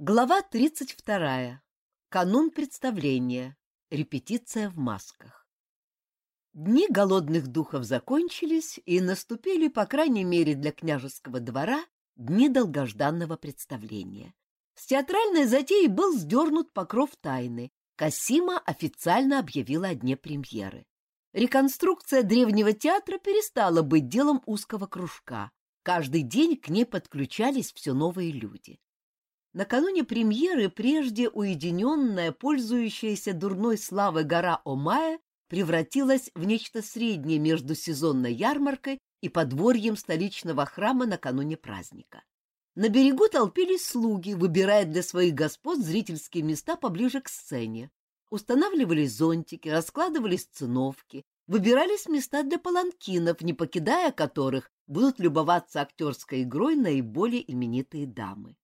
Глава 32. Канун представления. Репетиция в масках. Дни голодных духов закончились, и наступили, по крайней мере для княжеского двора, дни долгожданного представления. С театральной затеей был сдернут покров тайны. Касима официально объявила о дне премьеры. Реконструкция древнего театра перестала быть делом узкого кружка. Каждый день к ней подключались все новые люди. Накануне премьеры прежде уединенная, пользующаяся дурной славой гора Омая превратилась в нечто среднее между сезонной ярмаркой и подворьем столичного храма накануне праздника. На берегу толпились слуги, выбирая для своих господ зрительские места поближе к сцене. Устанавливались зонтики, раскладывались циновки, выбирались места для паланкинов, не покидая которых будут любоваться актерской игрой наиболее именитые дамы.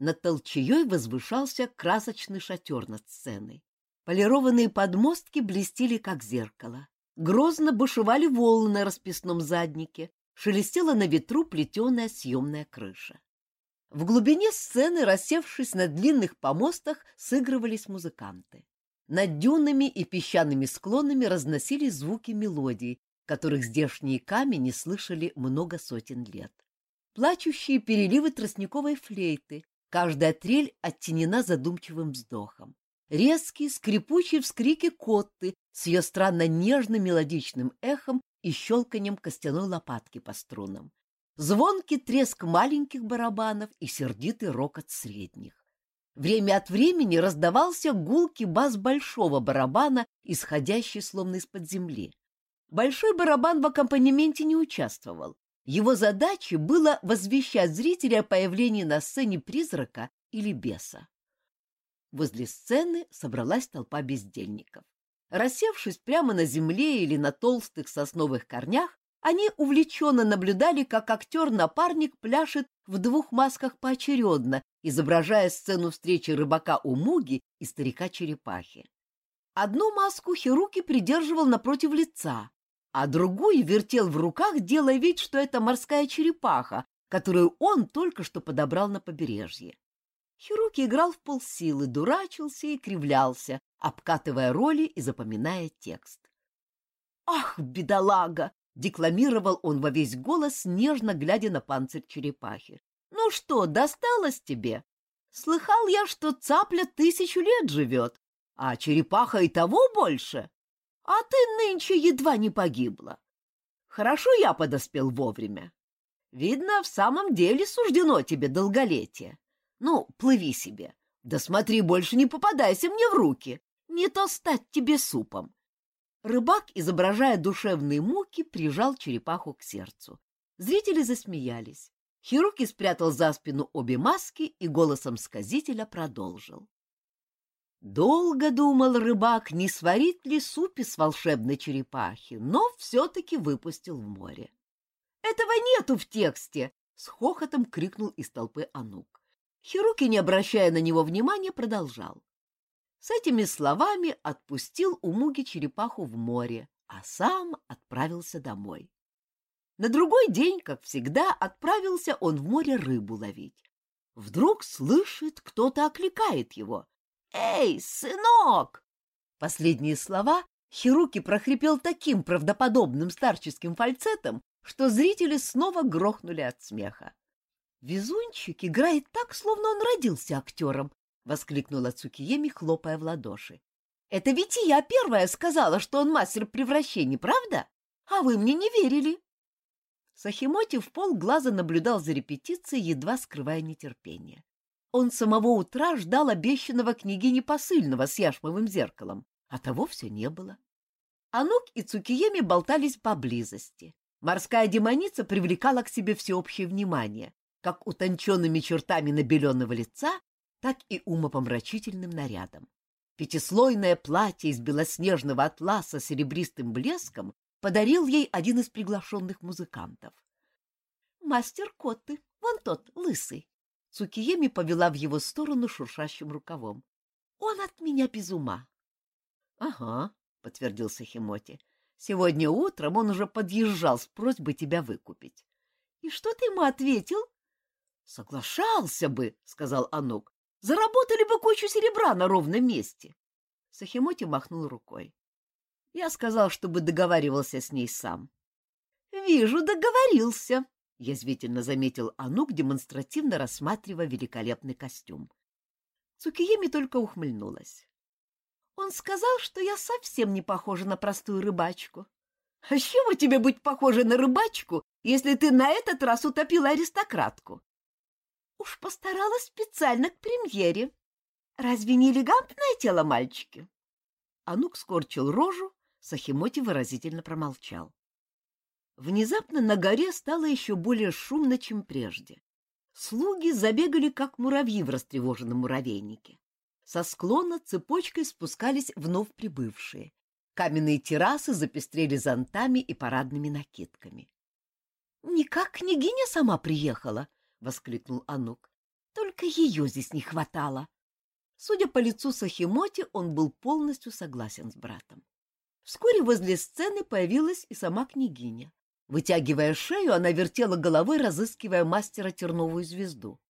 Над толчеей возвышался красочный шатер над сценой. Полированные подмостки блестели, как зеркало. Грозно бушевали волны на расписном заднике, шелестела на ветру плетеная съемная крыша. В глубине сцены, рассевшись на длинных помостах, сыгрывались музыканты. Над дюнами и песчаными склонами разносились звуки мелодий, которых здешние камни слышали много сотен лет. Плачущие переливы тростниковой флейты, Каждая трель оттенена задумчивым вздохом. Резкие, скрипучие вскрики котты с ее странно нежным мелодичным эхом и щелканием костяной лопатки по струнам. Звонкий треск маленьких барабанов и сердитый рокот средних. Время от времени раздавался гулкий бас большого барабана, исходящий словно из-под земли. Большой барабан в аккомпанементе не участвовал, его задачей было возвещать зрителя о появлении на сцене призрака или беса. Возле сцены собралась толпа бездельников. Рассевшись прямо на земле или на толстых сосновых корнях, они увлеченно наблюдали, как актер-напарник пляшет в двух масках поочередно, изображая сцену встречи рыбака у Муги и старика-черепахи. Одну маску Хируки придерживал напротив лица, а другой вертел в руках, делая вид, что это морская черепаха, которую он только что подобрал на побережье. Хируки играл в полсилы, дурачился и кривлялся, обкатывая роли и запоминая текст. «Ах, бедолага!» — декламировал он во весь голос, нежно глядя на панцирь черепахи. «Ну что, досталось тебе? Слыхал я, что цапля тысячу лет живет, а черепаха и того больше. А ты нынче едва не погибла. Хорошо я подоспел вовремя. Видно, в самом деле суждено тебе долголетие. Ну, плыви себе. Да смотри, больше не попадайся мне в руки. Не то стать тебе супом. Рыбак, изображая душевные муки, прижал черепаху к сердцу. Зрители засмеялись. Хируки спрятал за спину обе маски и голосом сказителя продолжил. Долго думал рыбак, не сварит ли суп из волшебной черепахи, но все-таки выпустил в море. «Этого нету в тексте!» — с хохотом крикнул из толпы Анук. Хируки, не обращая на него внимания, продолжал. С этими словами отпустил у Муги черепаху в море, а сам отправился домой. На другой день, как всегда, отправился он в море рыбу ловить. Вдруг слышит, кто-то окликает его. «Эй, сынок!» Последние слова Хируки прохрипел таким правдоподобным старческим фальцетом, что зрители снова грохнули от смеха. «Везунчик играет так, словно он родился актером!» — воскликнула Цукиеми, хлопая в ладоши. «Это ведь и я первая сказала, что он мастер превращений, правда? А вы мне не верили!» Сахимоти в полглаза наблюдал за репетицией, едва скрывая нетерпение. Он самого утра ждал обещанного княгини посыльного с яшмовым зеркалом, а того все не было. Анук и Цукиеми болтались поблизости. Морская демоница привлекала к себе всеобщее внимание, как утонченными чертами набеленного лица, так и умопомрачительным нарядом. Пятислойное платье из белоснежного атласа с серебристым блеском подарил ей один из приглашенных музыкантов. — Мастер Котты, вон тот, лысый, Цукиеми повела в его сторону шуршащим рукавом. «Он от меня без ума!» «Ага», — подтвердился Химоти. «Сегодня утром он уже подъезжал с просьбой тебя выкупить». «И что ты ему ответил?» «Соглашался бы», — сказал Анук. Заработали бы кучу серебра на ровном месте. Сахимоти махнул рукой. Я сказал, чтобы договаривался с ней сам. — Вижу, договорился, — язвительно заметил Анук, демонстративно рассматривая великолепный костюм. Цукиеми только ухмыльнулась. Он сказал, что я совсем не похожа на простую рыбачку. А с чего тебе быть похожей на рыбачку, если ты на этот раз утопила аристократку? Уж постаралась специально к премьере. Разве не элегантное тело мальчики? Анук скорчил рожу, Сахимоти выразительно промолчал. Внезапно на горе стало еще более шумно, чем прежде. Слуги забегали, как муравьи в растревоженном муравейнике. Со склона цепочкой спускались вновь прибывшие. Каменные террасы запестрели зонтами и парадными накидками. — Никак княгиня сама приехала, — воскликнул Анук. — Только ее здесь не хватало. Судя по лицу Сахимоти, он был полностью согласен с братом. Вскоре возле сцены появилась и сама княгиня. Вытягивая шею, она вертела головой, разыскивая мастера терновую звезду.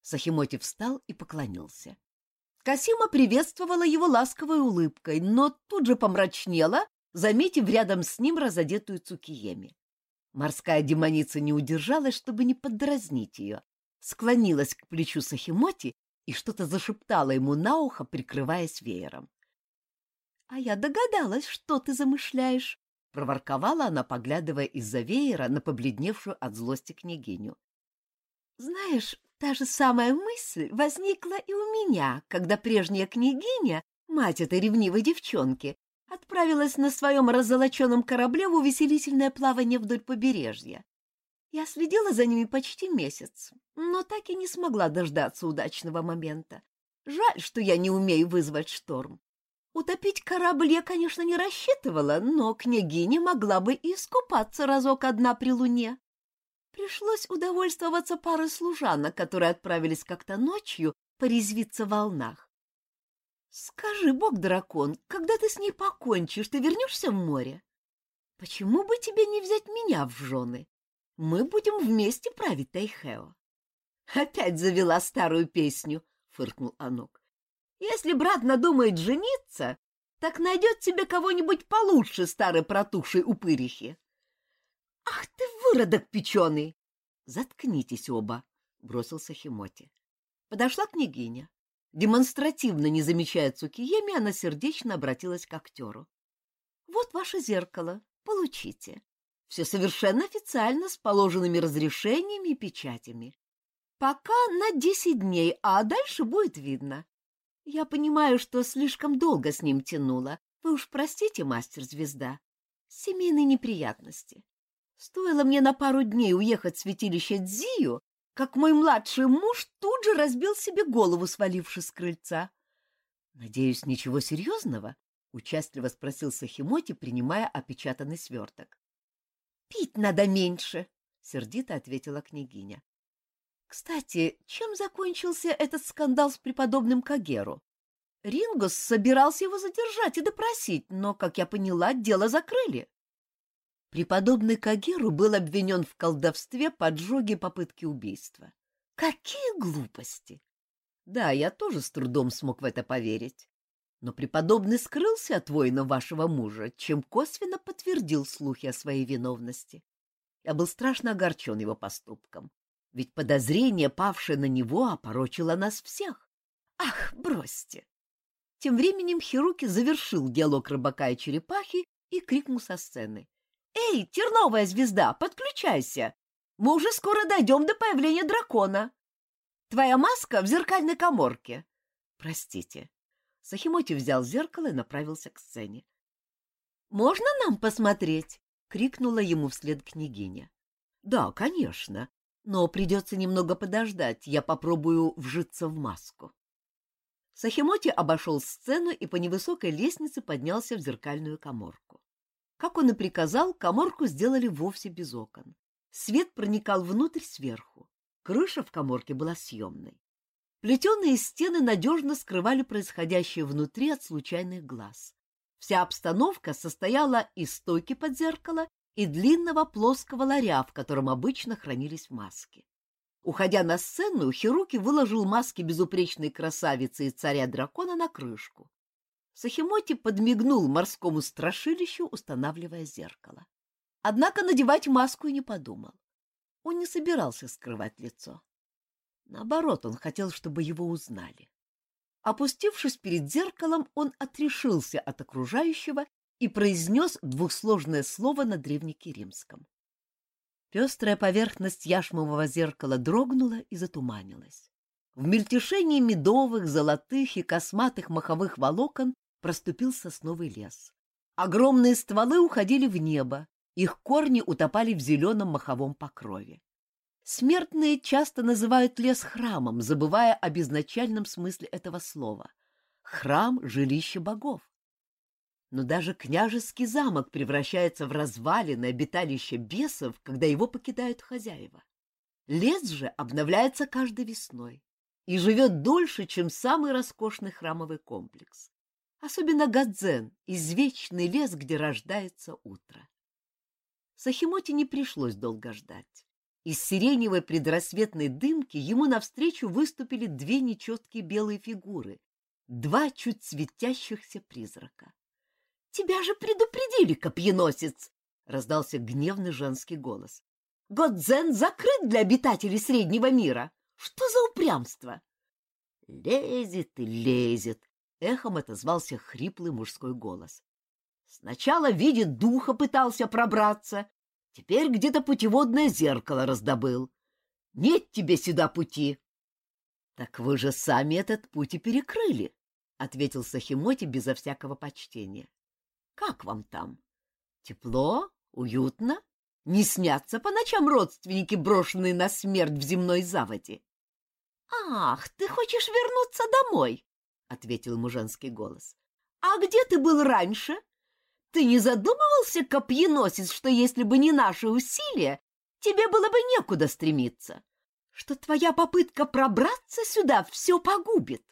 Сахимоти встал и поклонился. Касима приветствовала его ласковой улыбкой, но тут же помрачнела, заметив рядом с ним разодетую Цукиеми. Морская демоница не удержалась, чтобы не поддразнить ее, склонилась к плечу Сахимоти и что-то зашептала ему на ухо, прикрываясь веером. — А я догадалась, что ты замышляешь, — проворковала она, поглядывая из-за веера на побледневшую от злости княгиню. — Знаешь, та же самая мысль возникла и у меня, когда прежняя княгиня, мать этой ревнивой девчонки, отправилась на своем раззолоченном корабле в увеселительное плавание вдоль побережья. Я следила за ними почти месяц, но так и не смогла дождаться удачного момента. Жаль, что я не умею вызвать шторм. Утопить корабль я, конечно, не рассчитывала, но княгиня могла бы и искупаться разок одна при луне. Пришлось удовольствоваться парой служанок, которые отправились как-то ночью порезвиться в волнах. Скажи, бог-дракон, когда ты с ней покончишь, ты вернешься в море? Почему бы тебе не взять меня в жены? Мы будем вместе править Тайхео. Опять завела старую песню, фыркнул Анук. Если брат надумает жениться, так найдет себе кого-нибудь получше старой протухшей упырихи. Ах ты, выродок печеный! Заткнитесь оба, бросился Химоти. Подошла княгиня. Демонстративно не замечая Цукиеми, она сердечно обратилась к актеру. «Вот ваше зеркало. Получите. Все совершенно официально, с положенными разрешениями и печатями. Пока на десять дней, а дальше будет видно. Я понимаю, что слишком долго с ним тянула. Вы уж простите, мастер-звезда. Семейные неприятности. Стоило мне на пару дней уехать в святилище Дзию, как мой младший муж тут же разбил себе голову, свалившись с крыльца. — Надеюсь, ничего серьезного? — участливо спросил Сахимоти, принимая опечатанный сверток. — Пить надо меньше, — сердито ответила княгиня. — Кстати, чем закончился этот скандал с преподобным Кагеру? Рингос собирался его задержать и допросить, но, как я поняла, дело закрыли. Преподобный Кагеру был обвинен в колдовстве, поджоге попытки убийства. Какие глупости! Да, я тоже с трудом смог в это поверить. Но преподобный скрылся от воина вашего мужа, чем косвенно подтвердил слухи о своей виновности. Я был страшно огорчен его поступком, ведь подозрение, павшее на него, опорочило нас всех. Ах, бросьте! Тем временем Хируки завершил диалог рыбака и черепахи и крикнул со сцены. «Эй, терновая звезда, подключайся! Мы уже скоро дойдем до появления дракона. Твоя маска в зеркальной коморке». «Простите». Сахимоти взял зеркало и направился к сцене. «Можно нам посмотреть?» — крикнула ему вслед княгиня. «Да, конечно, но придется немного подождать, я попробую вжиться в маску». Сахимоти обошел сцену и по невысокой лестнице поднялся в зеркальную коморку. Как он и приказал, коморку сделали вовсе без окон. Свет проникал внутрь сверху. Крыша в коморке была съемной. Плетеные стены надежно скрывали происходящее внутри от случайных глаз. Вся обстановка состояла из стойки под зеркало и длинного плоского ларя, в котором обычно хранились маски. Уходя на сцену, Хируки выложил маски безупречной красавицы и царя-дракона на крышку. Сахимоти подмигнул морскому страшилищу, устанавливая зеркало. Однако надевать маску и не подумал. Он не собирался скрывать лицо. Наоборот, он хотел, чтобы его узнали. Опустившись перед зеркалом, он отрешился от окружающего и произнес двухсложное слово на древнекиримском. Пестрая поверхность яшмового зеркала дрогнула и затуманилась. В мельтешении медовых, золотых и косматых маховых волокон проступил сосновый лес. Огромные стволы уходили в небо, их корни утопали в зеленом маховом покрове. Смертные часто называют лес храмом, забывая об изначальном смысле этого слова. Храм — жилище богов но даже княжеский замок превращается в развалины обиталище бесов, когда его покидают хозяева. Лес же обновляется каждой весной и живет дольше, чем самый роскошный храмовый комплекс. Особенно Гадзен, извечный лес, где рождается утро. Сахимоте не пришлось долго ждать. Из сиреневой предрассветной дымки ему навстречу выступили две нечеткие белые фигуры, два чуть светящихся призрака. Тебя же предупредили, копьеносец! — раздался гневный женский голос. — Годзен закрыт для обитателей Среднего мира. Что за упрямство? — Лезет и лезет, — эхом отозвался хриплый мужской голос. Сначала видит духа пытался пробраться, теперь где-то путеводное зеркало раздобыл. Нет тебе сюда пути. — Так вы же сами этот путь и перекрыли, — ответил Сахимоти безо всякого почтения. Как вам там? Тепло? Уютно? Не снятся по ночам родственники, брошенные на смерть в земной заводе? — Ах, ты хочешь вернуться домой? — ответил ему женский голос. — А где ты был раньше? Ты не задумывался, копьеносец, что если бы не наши усилия, тебе было бы некуда стремиться? Что твоя попытка пробраться сюда все погубит?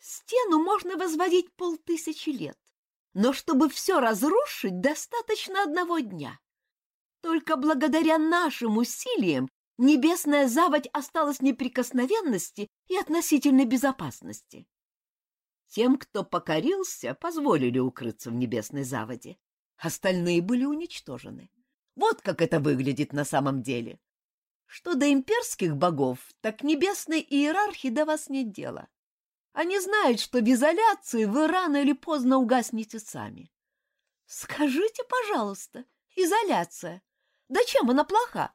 Стену можно возводить полтысячи лет. Но чтобы все разрушить, достаточно одного дня. Только благодаря нашим усилиям небесная заводь осталась неприкосновенности и относительной безопасности. Тем, кто покорился, позволили укрыться в небесной заводе. Остальные были уничтожены. Вот как это выглядит на самом деле. Что до имперских богов, так небесной иерархии до вас нет дела. Они знают, что в изоляции вы рано или поздно угаснете сами. Скажите, пожалуйста, изоляция. Да чем она плоха?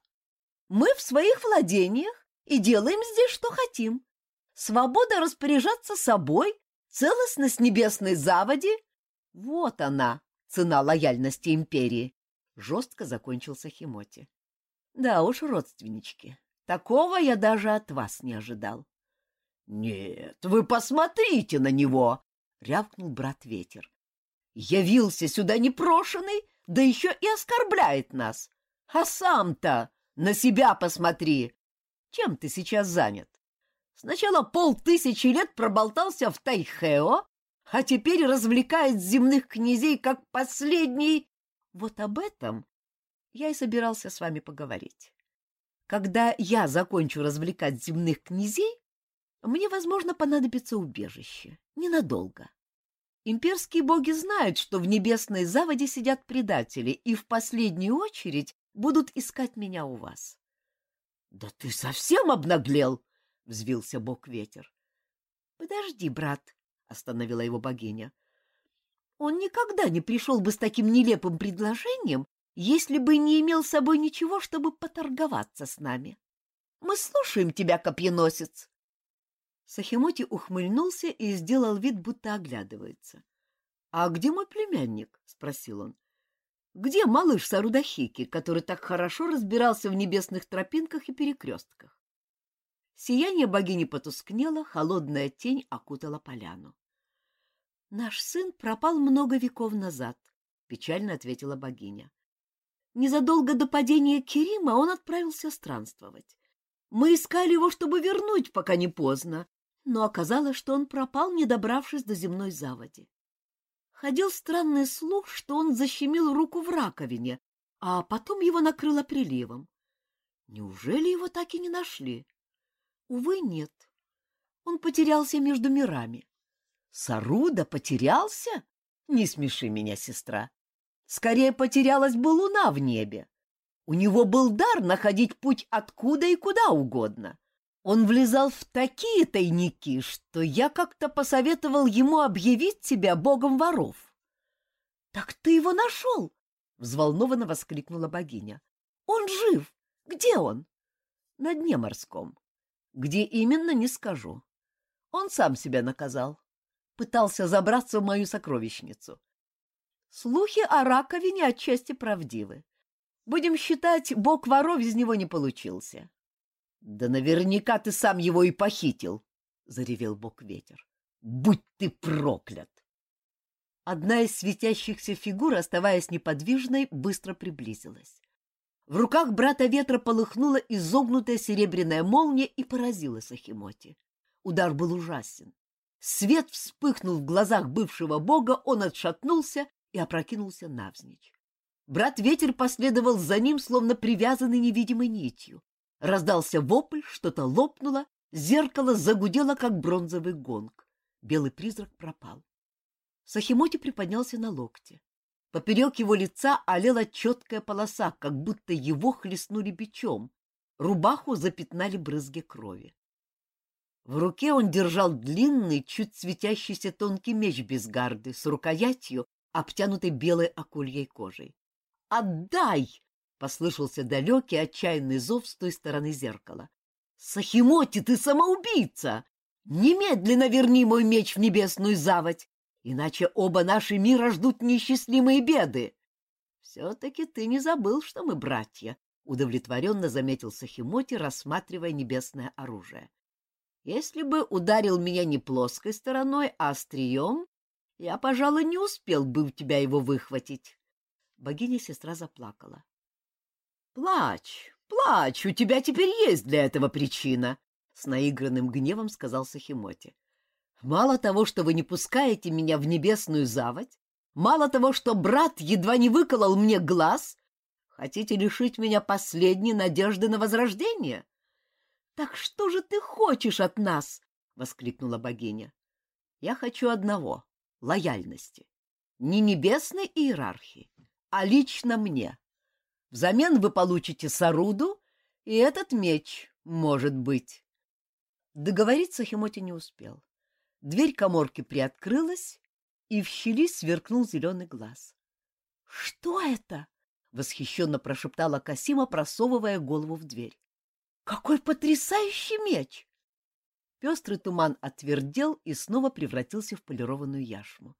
Мы в своих владениях и делаем здесь, что хотим. Свобода распоряжаться собой, целостность небесной заводи — вот она, цена лояльности империи. Жестко закончился Химоти. Да уж, родственнички, такого я даже от вас не ожидал. «Нет, вы посмотрите на него!» — рявкнул брат Ветер. «Явился сюда непрошенный, да еще и оскорбляет нас. А сам-то на себя посмотри! Чем ты сейчас занят? Сначала полтысячи лет проболтался в Тайхео, а теперь развлекает земных князей как последний... Вот об этом я и собирался с вами поговорить. Когда я закончу развлекать земных князей, мне, возможно, понадобится убежище. Ненадолго. Имперские боги знают, что в небесной заводе сидят предатели, и в последнюю очередь будут искать меня у вас. — Да ты совсем обнаглел! — взвился бог-ветер. — Подожди, брат, — остановила его богиня. — Он никогда не пришел бы с таким нелепым предложением, если бы не имел с собой ничего, чтобы поторговаться с нами. Мы слушаем тебя, копьеносец. Сахимоти ухмыльнулся и сделал вид, будто оглядывается. — А где мой племянник? — спросил он. — Где малыш Сарудахики, который так хорошо разбирался в небесных тропинках и перекрестках? Сияние богини потускнело, холодная тень окутала поляну. — Наш сын пропал много веков назад, — печально ответила богиня. Незадолго до падения Керима он отправился странствовать. Мы искали его, чтобы вернуть, пока не поздно, но оказалось, что он пропал, не добравшись до земной заводи. Ходил странный слух, что он защемил руку в раковине, а потом его накрыло приливом. Неужели его так и не нашли? Увы, нет. Он потерялся между мирами. Саруда потерялся? Не смеши меня, сестра. Скорее потерялась бы луна в небе. У него был дар находить путь откуда и куда угодно. Он влезал в такие тайники, что я как-то посоветовал ему объявить себя богом воров. — Так ты его нашел? — взволнованно воскликнула богиня. — Он жив! Где он? — На дне морском. Где именно, не скажу. Он сам себя наказал. Пытался забраться в мою сокровищницу. Слухи о раковине отчасти правдивы. Будем считать, бог воров из него не получился. — Да наверняка ты сам его и похитил, — заревел бог ветер. — Будь ты проклят! Одна из светящихся фигур, оставаясь неподвижной, быстро приблизилась. В руках брата ветра полыхнула изогнутая серебряная молния и поразила Сахимоти. Удар был ужасен. Свет вспыхнул в глазах бывшего бога, он отшатнулся и опрокинулся навзничь. Брат ветер последовал за ним, словно привязанный невидимой нитью. Раздался вопль, что-то лопнуло, зеркало загудело, как бронзовый гонг. Белый призрак пропал. Сахимоти приподнялся на локте. Поперек его лица олела четкая полоса, как будто его хлестнули бичом. Рубаху запятнали брызги крови. В руке он держал длинный, чуть светящийся тонкий меч без гарды с рукоятью, обтянутой белой акульей кожей. «Отдай!» — послышался далекий отчаянный зов с той стороны зеркала. «Сахимоти, ты самоубийца! Немедленно верни мой меч в небесную заводь, иначе оба наши мира ждут несчастливые беды!» «Все-таки ты не забыл, что мы братья», — удовлетворенно заметил Сахимоти, рассматривая небесное оружие. «Если бы ударил меня не плоской стороной, а острием, я, пожалуй, не успел бы у тебя его выхватить». Богиня-сестра заплакала. Плачь, плачь, у тебя теперь есть для этого причина, с наигранным гневом сказал Сахимоти. Мало того, что вы не пускаете меня в небесную заводь, мало того, что брат едва не выколол мне глаз, хотите лишить меня последней надежды на возрождение? Так что же ты хочешь от нас? воскликнула богиня. Я хочу одного лояльности. Не небесной иерархии, а лично мне. Взамен вы получите Саруду и этот меч, может быть. Договориться Химоти не успел. Дверь коморки приоткрылась, и в щели сверкнул зеленый глаз. — Что это? — восхищенно прошептала Касима, просовывая голову в дверь. — Какой потрясающий меч! Пестрый туман отвердел и снова превратился в полированную яшму.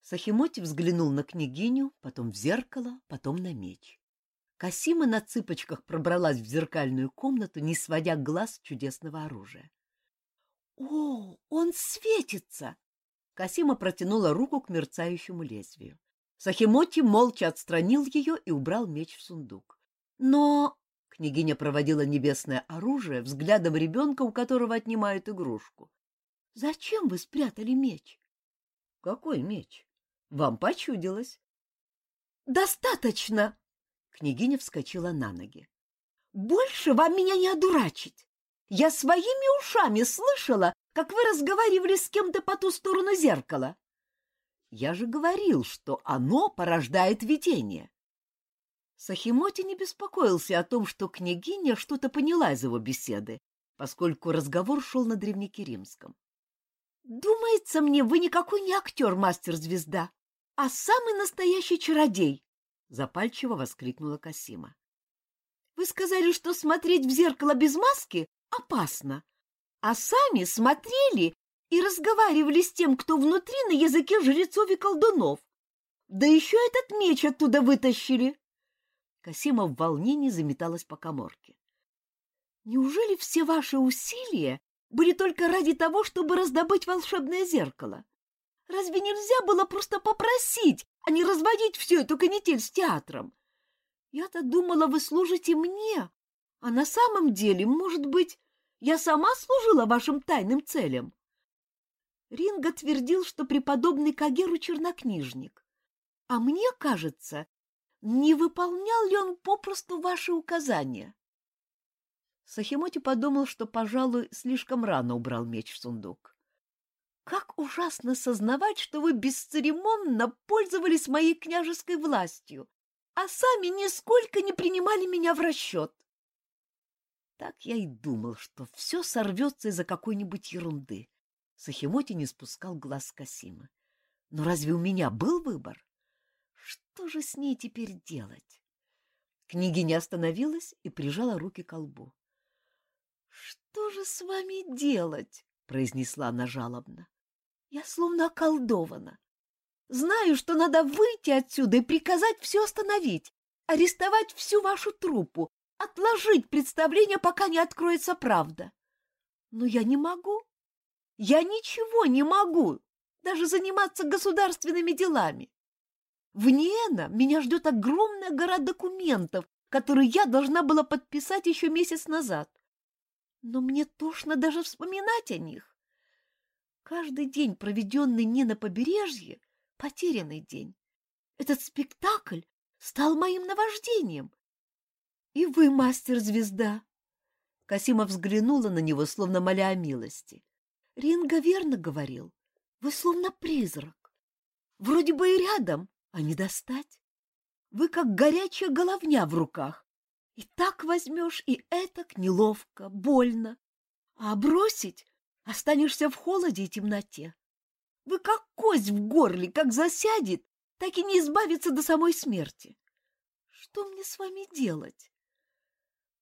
Сахимоти взглянул на княгиню, потом в зеркало, потом на меч. Касима на цыпочках пробралась в зеркальную комнату, не сводя глаз чудесного оружия. «О, он светится!» Касима протянула руку к мерцающему лезвию. Сахимоти молча отстранил ее и убрал меч в сундук. «Но...» — княгиня проводила небесное оружие взглядом ребенка, у которого отнимают игрушку. «Зачем вы спрятали меч?» «Какой меч? Вам почудилось». «Достаточно!» Княгиня вскочила на ноги. «Больше вам меня не одурачить! Я своими ушами слышала, как вы разговаривали с кем-то по ту сторону зеркала. Я же говорил, что оно порождает видение». Сахимоти не беспокоился о том, что княгиня что-то поняла из его беседы, поскольку разговор шел на древнекиримском. «Думается мне, вы никакой не актер, мастер-звезда, а самый настоящий чародей», запальчиво воскликнула Касима. Вы сказали, что смотреть в зеркало без маски опасно, а сами смотрели и разговаривали с тем, кто внутри на языке жрецов и колдунов. Да еще этот меч оттуда вытащили. Касима в волнении заметалась по коморке. Неужели все ваши усилия были только ради того, чтобы раздобыть волшебное зеркало? Разве нельзя было просто попросить, а не разводить всю эту канитель с театром? Я-то думала, вы служите мне, а на самом деле, может быть, я сама служила вашим тайным целям? Ринга твердил, что преподобный Кагеру чернокнижник. А мне кажется, не выполнял ли он попросту ваши указания? Сахимоти подумал, что, пожалуй, слишком рано убрал меч в сундук. Как ужасно сознавать, что вы бесцеремонно пользовались моей княжеской властью, а сами нисколько не принимали меня в расчет. Так я и думал, что все сорвется из-за какой-нибудь ерунды. Сахимоти не спускал глаз с Касимы. Но разве у меня был выбор? Что же с ней теперь делать? Княгиня остановилась и прижала руки к лбу. — Что же с вами делать? — произнесла она жалобно. — Я словно околдована. Знаю, что надо выйти отсюда и приказать все остановить, арестовать всю вашу труппу, отложить представление, пока не откроется правда. Но я не могу. Я ничего не могу, даже заниматься государственными делами. В Ниэна меня ждет огромная гора документов, которые я должна была подписать еще месяц назад. Но мне тошно даже вспоминать о них. Каждый день, проведенный не на побережье, потерянный день. Этот спектакль стал моим наваждением. И вы, мастер-звезда. Касима взглянула на него, словно моля о милости. Ринга верно говорил. Вы словно призрак. Вроде бы и рядом, а не достать. Вы как горячая головня в руках. И так возьмешь, и этак неловко, больно. А бросить останешься в холоде и темноте. Вы как кость в горле, как засядет, так и не избавиться до самой смерти. Что мне с вами делать?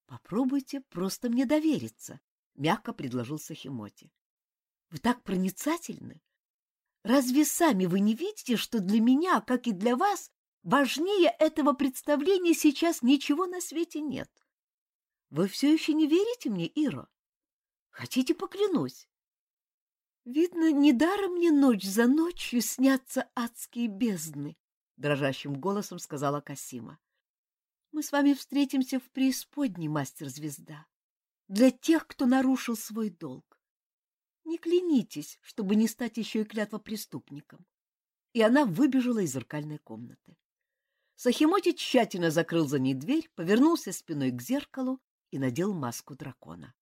Попробуйте просто мне довериться, мягко предложил Сахимоти. Вы так проницательны. Разве сами вы не видите, что для меня, как и для вас, важнее этого представления сейчас ничего на свете нет? Вы все еще не верите мне, Иро? Хотите, поклянусь? Видно, недаром мне ночь за ночью снятся адские бездны, — дрожащим голосом сказала Касима. Мы с вами встретимся в преисподней, мастер-звезда, для тех, кто нарушил свой долг. Не клянитесь, чтобы не стать еще и клятвопреступником. И она выбежала из зеркальной комнаты. Сахимоти тщательно закрыл за ней дверь, повернулся спиной к зеркалу и надел маску дракона.